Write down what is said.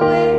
away.